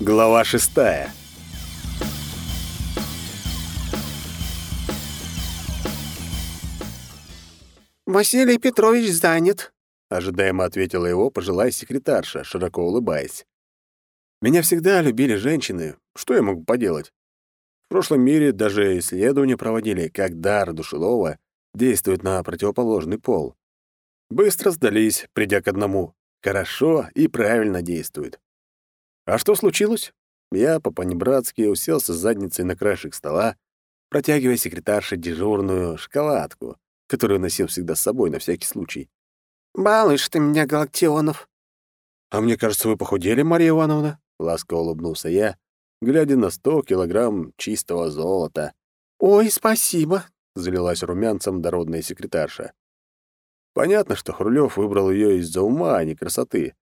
Глава шестая. «Василий Петрович занят», — ожидаемо ответила его пожилая секретарша, широко улыбаясь. «Меня всегда любили женщины. Что я могу поделать? В прошлом мире даже исследования проводили, как дар душелова действует на противоположный пол. Быстро сдались, придя к одному. Хорошо и правильно действует. А что случилось? Я по-понебратски уселся с задницей на краешек стола, протягивая секретарше дежурную шоколадку, которую носил всегда с собой на всякий случай. «Балуешь ты меня, Галактионов!» «А мне кажется, вы похудели, Мария Ивановна?» — ласково улыбнулся я, глядя на сто килограмм чистого золота. «Ой, спасибо!» — залилась румянцем дородная секретарша. Понятно, что Хрулев выбрал ее из-за ума, а не красоты.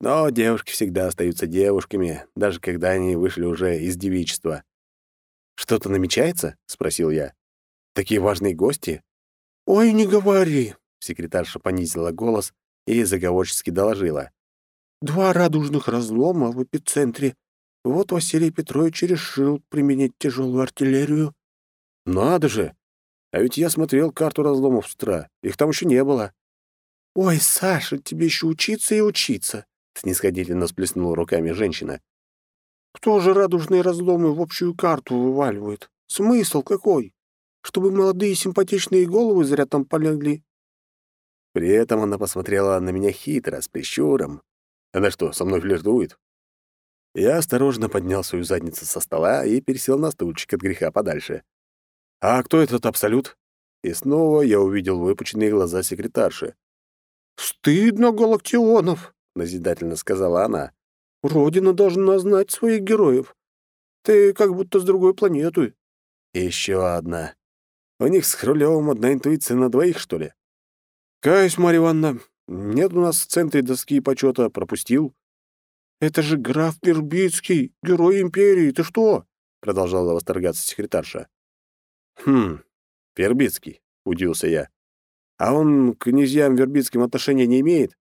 Но девушки всегда остаются девушками, даже когда они вышли уже из девичества. «Что-то намечается?» — спросил я. «Такие важные гости?» «Ой, не говори!» — секретарша понизила голос и заговорчески доложила. «Два радужных разлома в эпицентре. Вот Василий Петрович решил применить тяжелую артиллерию». «Надо же! А ведь я смотрел карту разломов с утра. Их там еще не было». «Ой, Саша, тебе еще учиться и учиться. — снисходительно сплеснула руками женщина. «Кто же радужные разломы в общую карту вываливает? Смысл какой? Чтобы молодые симпатичные головы зря там полегли?» При этом она посмотрела на меня хитро, с прищуром. «Она что, со мной флиртует?» Я осторожно поднял свою задницу со стола и пересел на стульчик от греха подальше. «А кто этот Абсолют?» И снова я увидел выпученные глаза секретарши. «Стыдно, Галактионов!» назидательно сказала она. «Родина должна знать своих героев. Ты как будто с другой планеты». «Еще одна. У них с Хрулевым одна интуиция на двоих, что ли?» «Каюсь, Марья Ивановна, нет у нас в центре доски почета, пропустил». «Это же граф Вербицкий, герой империи, ты что?» — продолжала восторгаться секретарша. «Хм, Вербицкий», — удивился я. «А он к князьям Вербицким отношения не имеет?»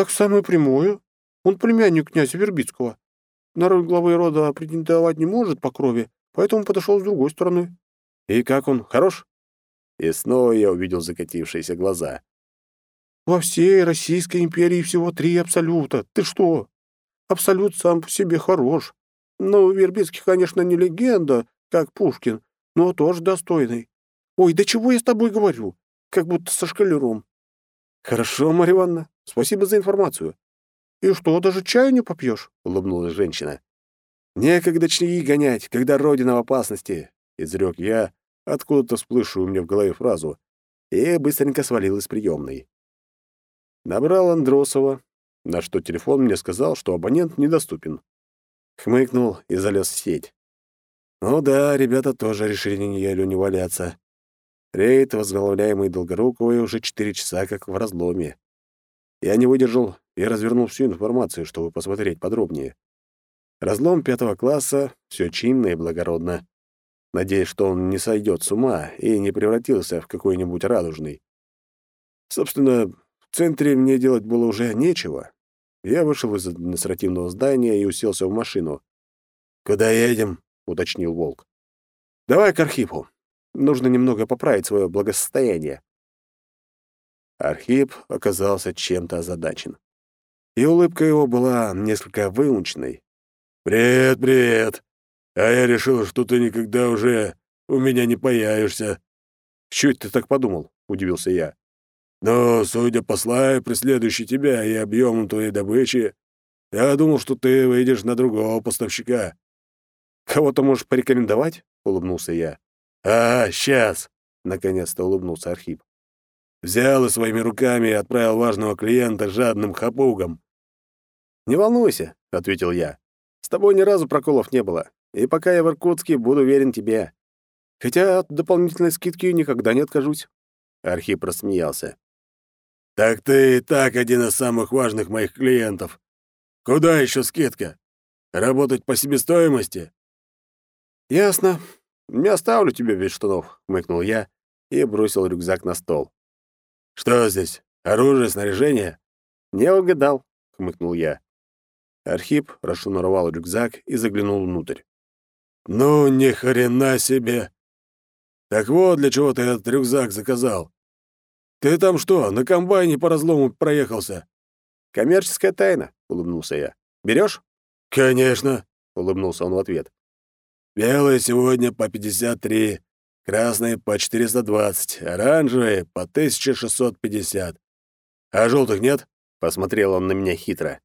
Так самое прямое. Он племянник князя Вербицкого. Народ главы рода претендовать не может по крови, поэтому подошел с другой стороны. И как он, хорош? И снова я увидел закатившиеся глаза. Во всей Российской империи всего три абсолюта. Ты что? Абсолют сам по себе хорош. Ну, Вербицкий, конечно, не легенда, как Пушкин, но тоже достойный. Ой, да чего я с тобой говорю? Как будто со шкалером. Хорошо, Марья Ивановна, Спасибо за информацию». «И что, даже чаю не попьешь?» — улыбнулась женщина. «Некогда чаи гонять, когда родина в опасности», — изрек я, откуда-то всплывшую у меня в голове фразу, и быстренько свалил из приемной. Набрал Андросова, на что телефон мне сказал, что абонент недоступен. Хмыкнул и залез в сеть. Ну да, ребята тоже решили неделю не валяться. Рейд, возглавляемый Долгоруковой, уже четыре часа как в разломе. Я не выдержал и развернул всю информацию, чтобы посмотреть подробнее. Разлом пятого класса, все чинно и благородно. Надеюсь, что он не сойдет с ума и не превратился в какой-нибудь радужный. Собственно, в центре мне делать было уже нечего. Я вышел из административного здания и уселся в машину. «Куда едем?» — уточнил Волк. «Давай к Архипу. Нужно немного поправить свое благосостояние». Архип оказался чем-то озадачен. И улыбка его была несколько выученной. «Привет, привет! А я решил, что ты никогда уже у меня не появишься». Чуть ты так подумал?» — удивился я. «Но, судя по славе, преследующей тебя и объему твоей добычи, я думал, что ты выйдешь на другого поставщика». «Кого-то можешь порекомендовать?» — улыбнулся я. «А, сейчас!» — наконец-то улыбнулся Архип. Взял и своими руками и отправил важного клиента жадным хапугом. «Не волнуйся», — ответил я. «С тобой ни разу проколов не было, и пока я в Иркутске, буду верен тебе. Хотя от дополнительной скидки никогда не откажусь». Архип рассмеялся. «Так ты и так один из самых важных моих клиентов. Куда еще скидка? Работать по себестоимости?» «Ясно. Не оставлю тебе без штанов», — хмыкнул я и бросил рюкзак на стол. «Что здесь? Оружие, снаряжение?» «Не угадал», — хмыкнул я. Архип расшнуровал рюкзак и заглянул внутрь. «Ну, ни хрена себе! Так вот, для чего ты этот рюкзак заказал. Ты там что, на комбайне по разлому проехался?» «Коммерческая тайна», — улыбнулся я. «Берешь?» «Конечно», — улыбнулся он в ответ. «Белые сегодня по 53, красные — по 420, оранжевые — по 1650. А желтых нет?» — посмотрел он на меня хитро.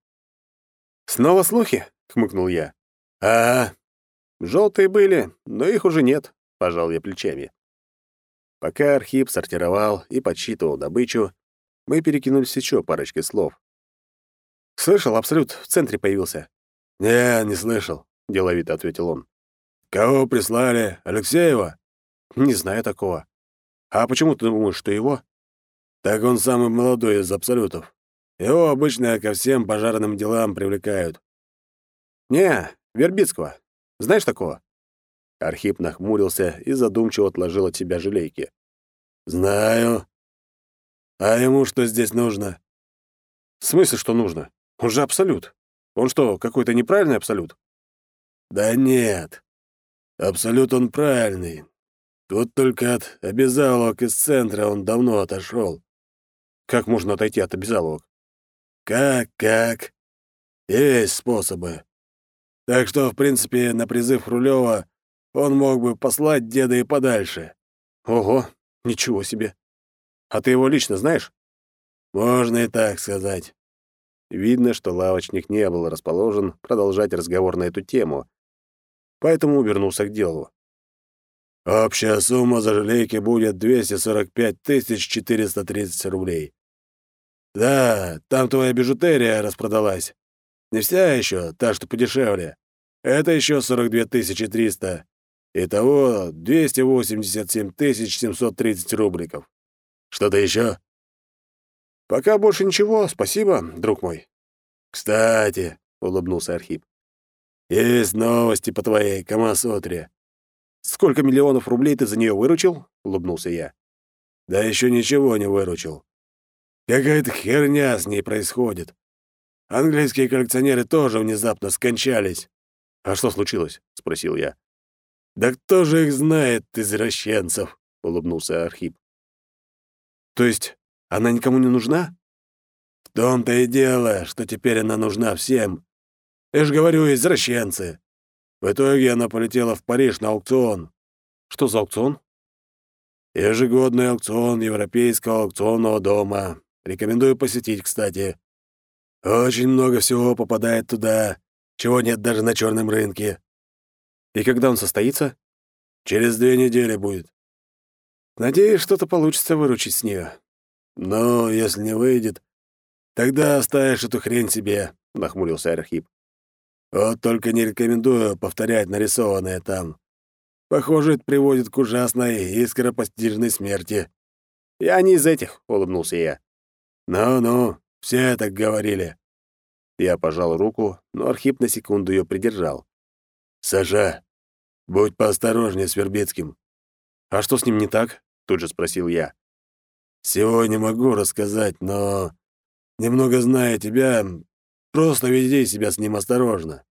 «Снова слухи?» — хмыкнул я. «А, желтые были, но их уже нет», — пожал я плечами. Пока Архип сортировал и подсчитывал добычу, мы перекинулись еще парочкой слов. «Слышал, Абсолют в центре появился». «Не, не слышал», — деловито ответил он. «Кого прислали? Алексеева?» Не знаю такого. А почему ты думаешь, что его? Так он самый молодой из абсолютов. Его обычно ко всем пожарным делам привлекают. Не, Вербицкого. Знаешь такого? Архип нахмурился и задумчиво отложил от себя желейки. Знаю. А ему что здесь нужно? В смысле, что нужно? Он же абсолют. Он что, какой-то неправильный абсолют? Да нет. Абсолют он правильный, Тут только от обязаловок из центра он давно отошел. Как можно отойти от обязаловок? Как, как? Есть способы. Так что, в принципе, на призыв Рулева он мог бы послать деда и подальше. Ого, ничего себе. А ты его лично знаешь? Можно и так сказать. Видно, что лавочник не был расположен продолжать разговор на эту тему, поэтому вернулся к делу. Общая сумма за жалейки будет 245 430 рублей. Да, там твоя бижутерия распродалась. Не вся еще, та, что подешевле. Это еще 42 300. Итого 287 730 рубликов. Что-то еще? Пока больше ничего, спасибо, друг мой. Кстати, улыбнулся Архип. Есть новости по твоей Камасотре. Сколько миллионов рублей ты за нее выручил?» — улыбнулся я. «Да еще ничего не выручил. Какая-то херня с ней происходит. Английские коллекционеры тоже внезапно скончались». «А что случилось?» — спросил я. «Да кто же их знает, извращенцев?» — улыбнулся Архип. «То есть она никому не нужна?» «В том-то и дело, что теперь она нужна всем. Я же говорю, извращенцы. В итоге она полетела в Париж на аукцион. Что за аукцион? Ежегодный аукцион Европейского аукционного дома. Рекомендую посетить, кстати. Очень много всего попадает туда, чего нет даже на черном рынке. И когда он состоится? Через две недели будет. Надеюсь, что-то получится выручить с нее. Но если не выйдет, тогда оставишь эту хрень себе, нахмурился Архип. Вот только не рекомендую повторять нарисованное там. Похоже, это приводит к ужасной и скоропостижной смерти». «Я не из этих», — улыбнулся я. «Ну-ну, все так говорили». Я пожал руку, но Архип на секунду ее придержал. Сажа, будь поосторожнее с Вербицким». «А что с ним не так?» — тут же спросил я. «Сегодня могу рассказать, но...» «Немного зная тебя, Просто веди себя с ним осторожно».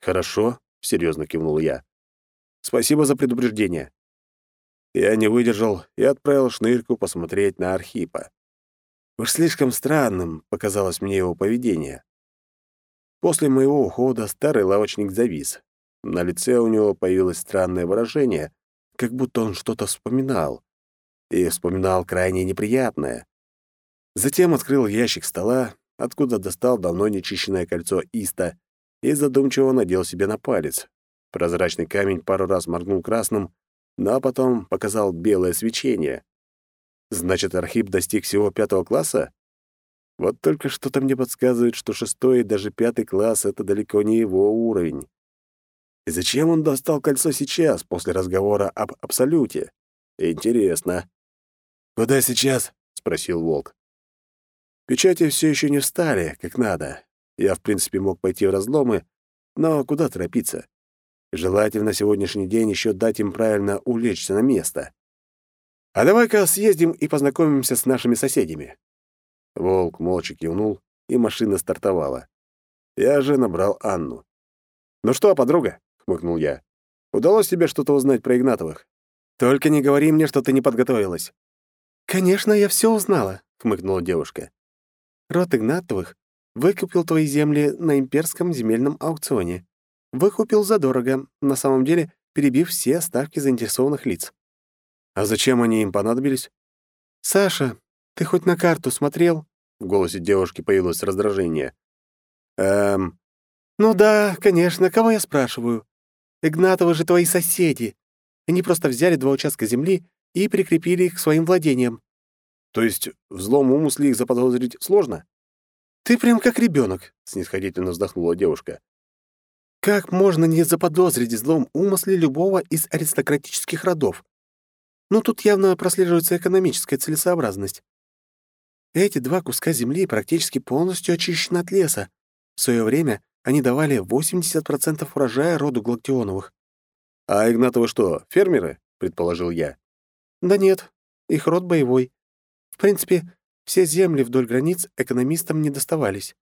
«Хорошо», — серьезно кивнул я. «Спасибо за предупреждение». Я не выдержал и отправил шнырьку посмотреть на Архипа. Уж слишком странным показалось мне его поведение. После моего ухода старый лавочник завис. На лице у него появилось странное выражение, как будто он что-то вспоминал. И вспоминал крайне неприятное. Затем открыл ящик стола откуда достал давно нечищенное кольцо Иста и задумчиво надел себе на палец. Прозрачный камень пару раз моргнул красным, но потом показал белое свечение. Значит, Архип достиг всего пятого класса? Вот только что-то мне подсказывает, что шестой и даже пятый класс — это далеко не его уровень. И зачем он достал кольцо сейчас, после разговора об Абсолюте? Интересно. «Куда сейчас?» — спросил Волк. Печати все еще не встали, как надо. Я, в принципе, мог пойти в разломы, но куда торопиться? Желательно сегодняшний день еще дать им правильно улечься на место. А давай-ка съездим и познакомимся с нашими соседями. Волк молча кивнул, и машина стартовала. Я же набрал Анну. «Ну что, подруга?» — хмыкнул я. «Удалось тебе что-то узнать про Игнатовых? Только не говори мне, что ты не подготовилась». «Конечно, я все узнала», — хмыкнула девушка. Род Игнатовых выкупил твои земли на имперском земельном аукционе. Выкупил задорого, на самом деле перебив все ставки заинтересованных лиц. А зачем они им понадобились? «Саша, ты хоть на карту смотрел?» В голосе девушки появилось раздражение. «Эм...» «Ну да, конечно, кого я спрашиваю? Игнатовы же твои соседи. Они просто взяли два участка земли и прикрепили их к своим владениям. То есть в злом умысле их заподозрить сложно? Ты прям как ребенок, снисходительно вздохнула девушка. Как можно не заподозрить в злом умысле любого из аристократических родов? Ну, тут явно прослеживается экономическая целесообразность. Эти два куска земли практически полностью очищены от леса. В свое время они давали 80% урожая роду Галактионовых. «А Игнатовы что, фермеры?» — предположил я. «Да нет, их род боевой. В принципе, все земли вдоль границ экономистам не доставались.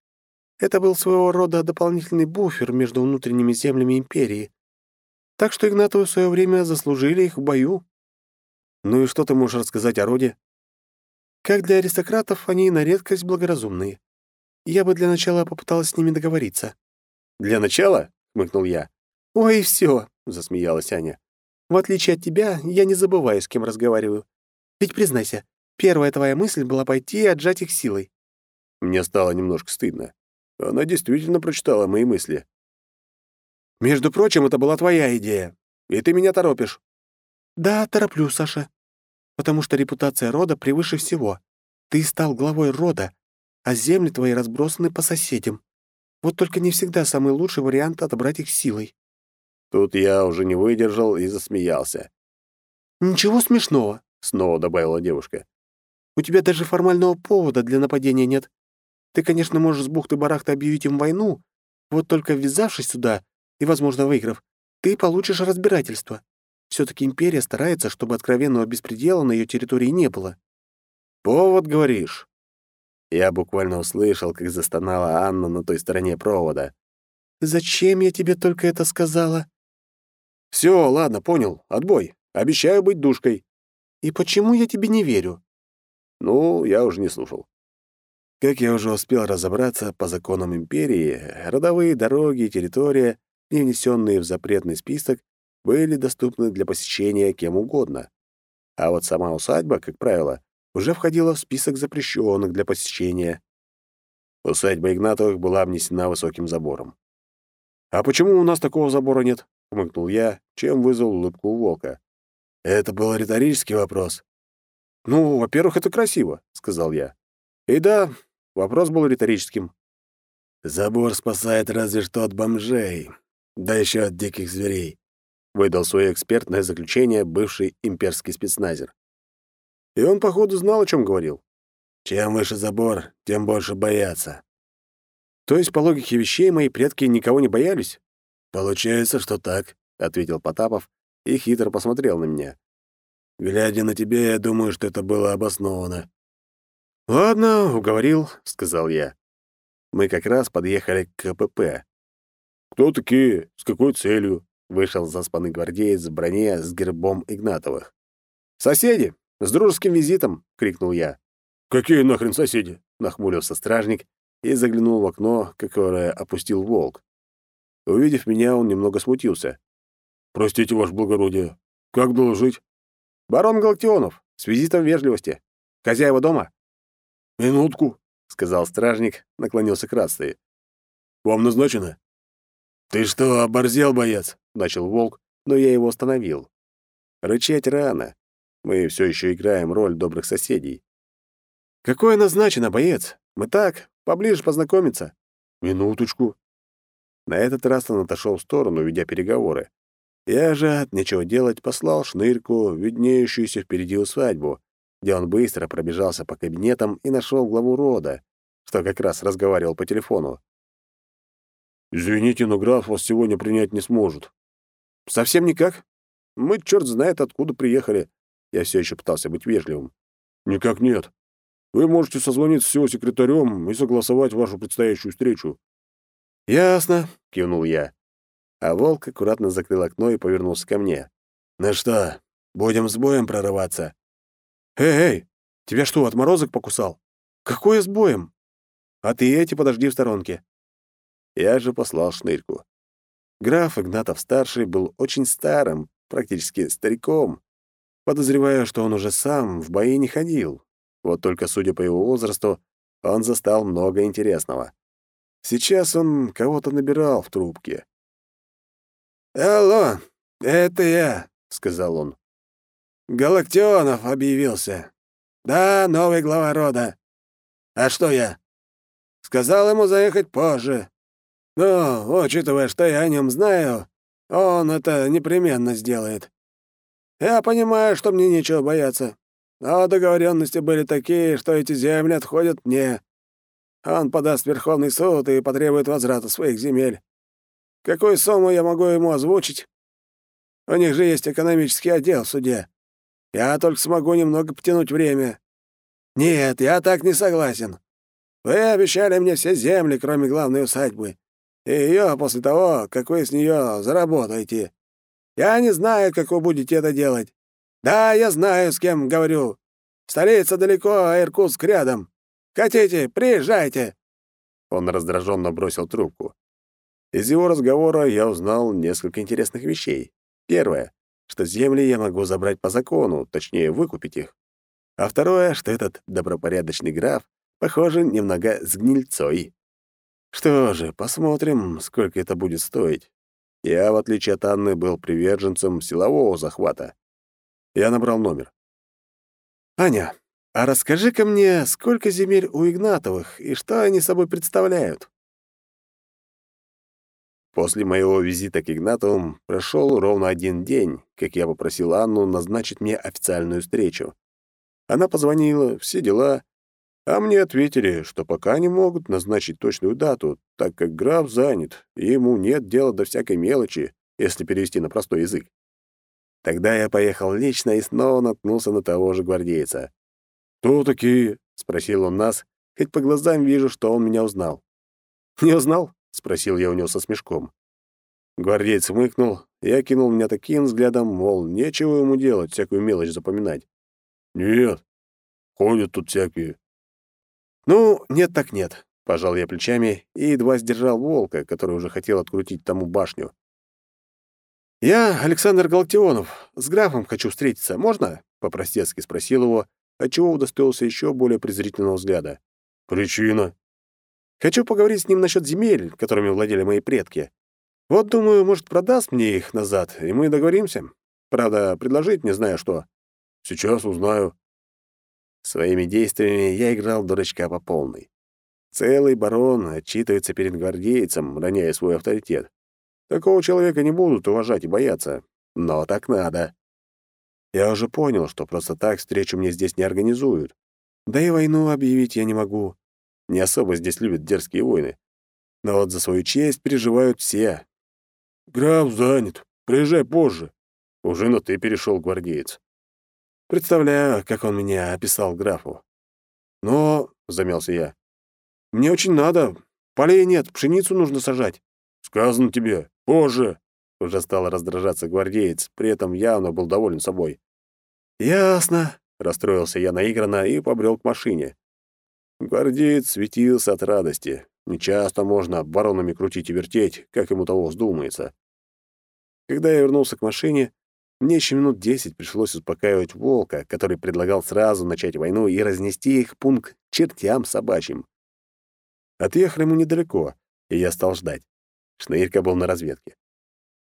Это был своего рода дополнительный буфер между внутренними землями империи. Так что Игнатовы в свое время заслужили их в бою. Ну и что ты можешь рассказать о роде? Как для аристократов, они на редкость благоразумные. Я бы для начала попыталась с ними договориться. «Для начала?» — хмыкнул я. «Ой, все, засмеялась Аня. «В отличие от тебя, я не забываю, с кем разговариваю. Ведь, признайся, Первая твоя мысль была пойти и отжать их силой. Мне стало немножко стыдно. Она действительно прочитала мои мысли. Между прочим, это была твоя идея. И ты меня торопишь. Да, тороплю, Саша. Потому что репутация рода превыше всего. Ты стал главой рода, а земли твои разбросаны по соседям. Вот только не всегда самый лучший вариант отобрать их силой. Тут я уже не выдержал и засмеялся. «Ничего смешного», — снова добавила девушка. У тебя даже формального повода для нападения нет. Ты, конечно, можешь с бухты-барахта объявить им войну, вот только ввязавшись сюда и, возможно, выиграв, ты получишь разбирательство. все таки империя старается, чтобы откровенного беспредела на ее территории не было». «Повод, говоришь?» Я буквально услышал, как застонала Анна на той стороне провода. «Зачем я тебе только это сказала?» «Все, ладно, понял. Отбой. Обещаю быть душкой». «И почему я тебе не верю? Ну, я уже не слушал. Как я уже успел разобраться, по законам империи, родовые дороги, и территория, не внесенные в запретный список, были доступны для посещения кем угодно. А вот сама усадьба, как правило, уже входила в список запрещенных для посещения. Усадьба Игнатовых была обнесена высоким забором. «А почему у нас такого забора нет?» — хмыкнул я, чем вызвал улыбку у волка. «Это был риторический вопрос», «Ну, во-первых, это красиво», — сказал я. «И да, вопрос был риторическим». «Забор спасает разве что от бомжей, да еще от диких зверей», — выдал свое экспертное заключение бывший имперский спецназер. И он, походу, знал, о чем говорил. «Чем выше забор, тем больше боятся». «То есть, по логике вещей, мои предки никого не боялись?» «Получается, что так», — ответил Потапов и хитро посмотрел на меня. Глядя на тебя, я думаю, что это было обосновано». «Ладно, уговорил», — сказал я. Мы как раз подъехали к КПП. «Кто такие? С какой целью?» — вышел заспанный гвардеец в броне с гербом Игнатовых. «Соседи! С дружеским визитом!» — крикнул я. «Какие нахрен соседи?» — нахмурился стражник и заглянул в окно, которое опустил волк. Увидев меня, он немного смутился. «Простите, ваше благородие, как доложить?» «Барон Галактионов, с визитом вежливости. Хозяева дома?» «Минутку», — сказал стражник, наклонился к рации. «Вам назначено?» «Ты что, оборзел, боец?» — начал волк, но я его остановил. «Рычать рано. Мы все еще играем роль добрых соседей». «Какое назначено, боец? Мы так, поближе познакомиться». «Минуточку». На этот раз он отошел в сторону, ведя переговоры. Я же, от нечего делать, послал шнырьку, виднеющуюся впереди усадьбу, где он быстро пробежался по кабинетам и нашел главу рода, что как раз разговаривал по телефону. «Извините, но граф вас сегодня принять не сможет». «Совсем никак. Мы черт знает, откуда приехали». Я все еще пытался быть вежливым. «Никак нет. Вы можете созвониться с его секретарем и согласовать вашу предстоящую встречу». «Ясно», — кивнул я а волк аккуратно закрыл окно и повернулся ко мне. «Ну что, будем с боем прорываться?» «Эй, эй, тебя что, отморозок покусал? Какое с боем? А ты эти подожди в сторонке». Я же послал шнырьку. Граф Игнатов-старший был очень старым, практически стариком. Подозреваю, что он уже сам в бои не ходил. Вот только, судя по его возрасту, он застал много интересного. Сейчас он кого-то набирал в трубке. «Алло, это я», — сказал он. «Галактионов объявился. Да, новый глава рода. А что я?» «Сказал ему заехать позже. Но, учитывая, что я о нем знаю, он это непременно сделает. Я понимаю, что мне нечего бояться. Но договоренности были такие, что эти земли отходят мне. Он подаст Верховный суд и потребует возврата своих земель. Какую сумму я могу ему озвучить? У них же есть экономический отдел в суде. Я только смогу немного потянуть время. Нет, я так не согласен. Вы обещали мне все земли, кроме главной усадьбы, и ее после того, как вы с нее заработаете. Я не знаю, как вы будете это делать. Да, я знаю, с кем говорю. Столица далеко, а Иркутск рядом. Хотите, приезжайте!» Он раздраженно бросил трубку. Из его разговора я узнал несколько интересных вещей. Первое, что земли я могу забрать по закону, точнее, выкупить их. А второе, что этот добропорядочный граф, похоже, немного с гнильцой. Что же, посмотрим, сколько это будет стоить. Я, в отличие от Анны, был приверженцем силового захвата. Я набрал номер. «Аня, а расскажи-ка мне, сколько земель у Игнатовых и что они собой представляют?» После моего визита к Игнатовым прошел ровно один день, как я попросил Анну назначить мне официальную встречу. Она позвонила, все дела, а мне ответили, что пока не могут назначить точную дату, так как граф занят, и ему нет дела до всякой мелочи, если перевести на простой язык. Тогда я поехал лично и снова наткнулся на того же гвардейца. «Кто такие?» — спросил он нас, хоть по глазам вижу, что он меня узнал. «Не узнал?» — спросил я у него со смешком. Гвардеец мыкнул и окинул меня таким взглядом, мол, нечего ему делать, всякую мелочь запоминать. «Нет, ходят тут всякие». «Ну, нет так нет», — пожал я плечами и едва сдержал волка, который уже хотел открутить тому башню. «Я Александр Галактионов. С графом хочу встретиться. Можно?» — по-простецки спросил его, отчего удостоился еще более презрительного взгляда. «Причина?» Хочу поговорить с ним насчет земель, которыми владели мои предки. Вот, думаю, может, продаст мне их назад, и мы договоримся. Правда, предложить не знаю что. Сейчас узнаю. Своими действиями я играл дурачка по полной. Целый барон отчитывается перед гвардейцем, роняя свой авторитет. Такого человека не будут уважать и бояться. Но так надо. Я уже понял, что просто так встречу мне здесь не организуют. Да и войну объявить я не могу не особо здесь любят дерзкие войны. Но вот за свою честь переживают все. «Граф занят. Приезжай позже». Уже на «ты» перешел гвардеец. Представляю, как он меня описал графу. «Но...» — замялся я. «Мне очень надо. Полей нет, пшеницу нужно сажать». «Сказано тебе. Позже!» — уже стал раздражаться гвардеец, при этом явно был доволен собой. «Ясно», — расстроился я наигранно и побрел к машине. Гвардеец светился от радости. Нечасто можно баронами крутить и вертеть, как ему того вздумается. Когда я вернулся к машине, мне еще минут десять пришлось успокаивать волка, который предлагал сразу начать войну и разнести их пункт чертям собачьим. Отъехали мы недалеко, и я стал ждать. Шнырька был на разведке.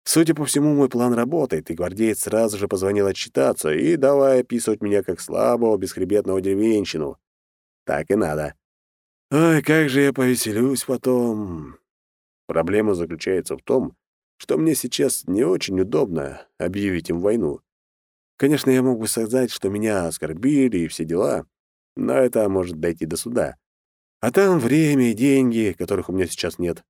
Судя по всему, мой план работает, и гвардеец сразу же позвонил отчитаться и давай описывать меня как слабого, бесхребетного деревенщину. Так и надо. Ой, как же я повеселюсь потом. Проблема заключается в том, что мне сейчас не очень удобно объявить им войну. Конечно, я мог бы сказать, что меня оскорбили и все дела, но это может дойти до суда. А там время и деньги, которых у меня сейчас нет.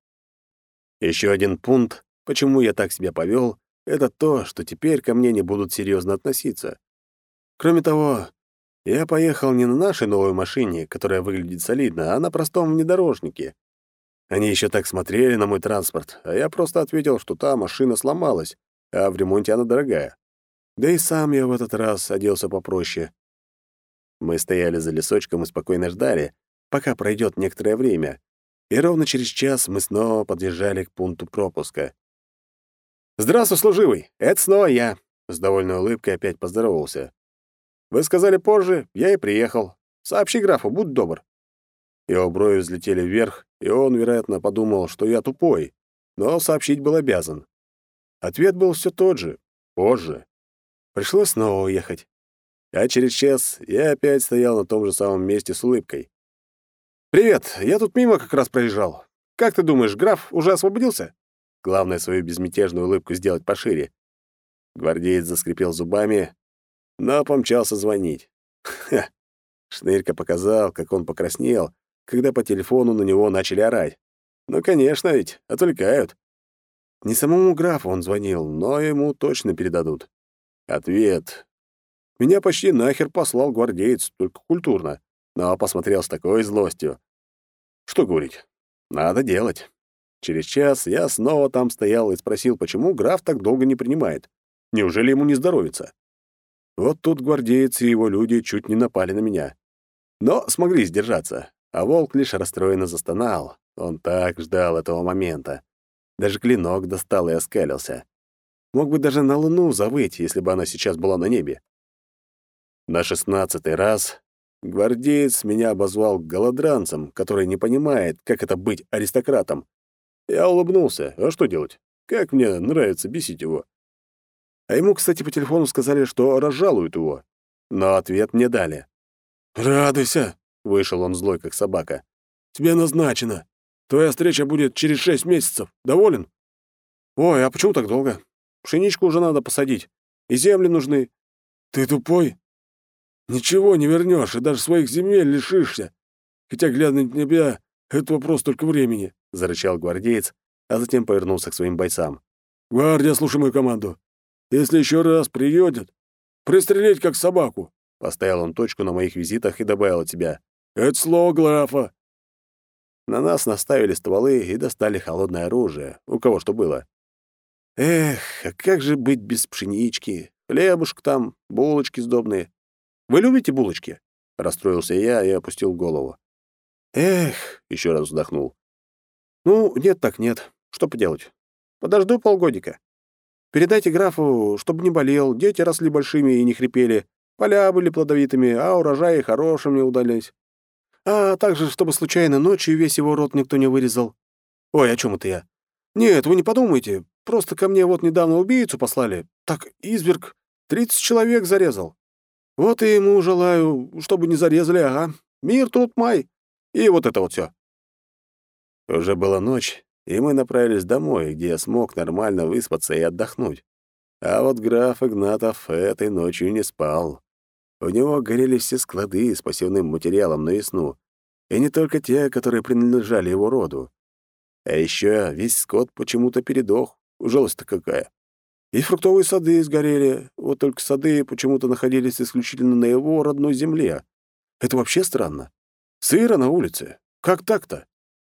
Еще один пункт, почему я так себя повел, это то, что теперь ко мне не будут серьезно относиться. Кроме того, я поехал не на нашей новой машине, которая выглядит солидно, а на простом внедорожнике. Они еще так смотрели на мой транспорт, а я просто ответил, что та машина сломалась, а в ремонте она дорогая. Да и сам я в этот раз оделся попроще. Мы стояли за лесочком и спокойно ждали, пока пройдет некоторое время, и ровно через час мы снова подъезжали к пункту пропуска. «Здравствуй, служивый! Это снова я!» С довольной улыбкой опять поздоровался. Вы сказали позже, я и приехал. Сообщи графу, будь добр». Его брови взлетели вверх, и он, вероятно, подумал, что я тупой, но сообщить был обязан. Ответ был все тот же — позже. Пришлось снова уехать. А через час я опять стоял на том же самом месте с улыбкой. «Привет, я тут мимо как раз проезжал. Как ты думаешь, граф уже освободился?» Главное, свою безмятежную улыбку сделать пошире. Гвардеец заскрипел зубами, но помчался звонить. Ха! Шнырька показал, как он покраснел, когда по телефону на него начали орать. Ну, конечно ведь, отвлекают. Не самому графу он звонил, но ему точно передадут. Ответ. Меня почти нахер послал гвардеец, только культурно, но посмотрел с такой злостью. Что говорить? Надо делать. Через час я снова там стоял и спросил, почему граф так долго не принимает. Неужели ему не здоровится? Вот тут гвардейцы и его люди чуть не напали на меня. Но смогли сдержаться, а волк лишь расстроенно застонал. Он так ждал этого момента. Даже клинок достал и оскалился. Мог бы даже на луну завыть, если бы она сейчас была на небе. На шестнадцатый раз гвардеец меня обозвал голодранцем, который не понимает, как это быть аристократом. Я улыбнулся. А что делать? Как мне нравится бесить его. А ему, кстати, по телефону сказали, что разжалуют его. Но ответ не дали. «Радуйся!» — вышел он злой, как собака. «Тебе назначено. Твоя встреча будет через шесть месяцев. Доволен?» «Ой, а почему так долго? Пшеничку уже надо посадить. И земли нужны». «Ты тупой? Ничего не вернешь и даже своих земель лишишься. Хотя, глядя на тебя, это вопрос только времени», — зарычал гвардеец, а затем повернулся к своим бойцам. «Гвардия, слушай мою команду. Если еще раз приедет, пристрелить как собаку!» Поставил он точку на моих визитах и добавил от себя. «Это слово глафа. На нас наставили стволы и достали холодное оружие, у кого что было. Эх, а как же быть без пшенички? Хлебушек там, булочки сдобные. Вы любите булочки? Расстроился я и опустил голову. Эх, еще раз вздохнул. Ну, нет так нет. Что поделать? Подожду полгодика. Передайте графу, чтобы не болел, дети росли большими и не хрипели, поля были плодовитыми, а урожаи хорошими удались. А также, чтобы случайно ночью весь его рот никто не вырезал. Ой, о чем это я? Нет, вы не подумайте. Просто ко мне вот недавно убийцу послали. Так, изверг, 30 человек зарезал. Вот и ему желаю, чтобы не зарезали, ага. Мир тут май. И вот это вот все. Уже была ночь, и мы направились домой, где я смог нормально выспаться и отдохнуть. А вот граф Игнатов этой ночью не спал. У него горели все склады с пассивным материалом на весну, и не только те, которые принадлежали его роду. А еще весь скот почему-то передох, жалость-то какая. И фруктовые сады сгорели, вот только сады почему-то находились исключительно на его родной земле. Это вообще странно. Сыра на улице. Как так-то?